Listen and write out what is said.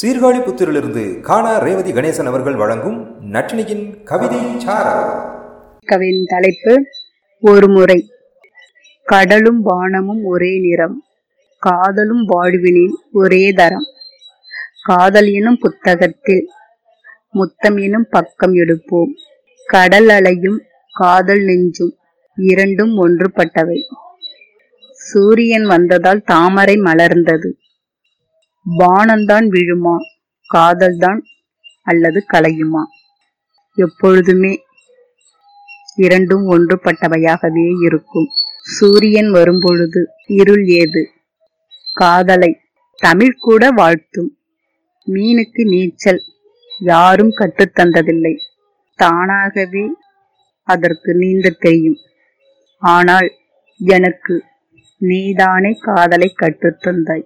சீர்காழிபுத்தூரிலிருந்து காணா ரேவதி கணேசன் அவர்கள் வழங்கும் நட்டினியின் கவிதை கவியின் தலைப்பு ஒரு முறை. கடலும் வானமும் ஒரே நிறம் காதலும் வாழ்வினில் ஒரே தரம். காதல் எனும் புத்தகத்தில் முத்தம் எனும் பக்கம் எடுப்போம். கடல் அலையும் காதல் நெஞ்சும் இரண்டும் ஒன்றுபட்டவை. சூரியன் வந்ததால் தாமரை மலர்ந்தது. வானந்தான் விழுமா? காதல்தான் அல்லது கலையுமா? எப்பொழுதுமே இரண்டும் ஒன்றுபட்டவையாகவே இருக்கும். சூரியன் வரும்பொழுது இருள் ஏது? காதலை தமிழ் கூட வாழ்த்தும். மீனுக்கு நீச்சல் யாரும் கற்றுத்தந்ததில்லை. தானாகவே அதற்கு நீந்த தெரியும். ஆனால் எனக்கு நீதானே காதலை கற்றுத்தந்தாய்.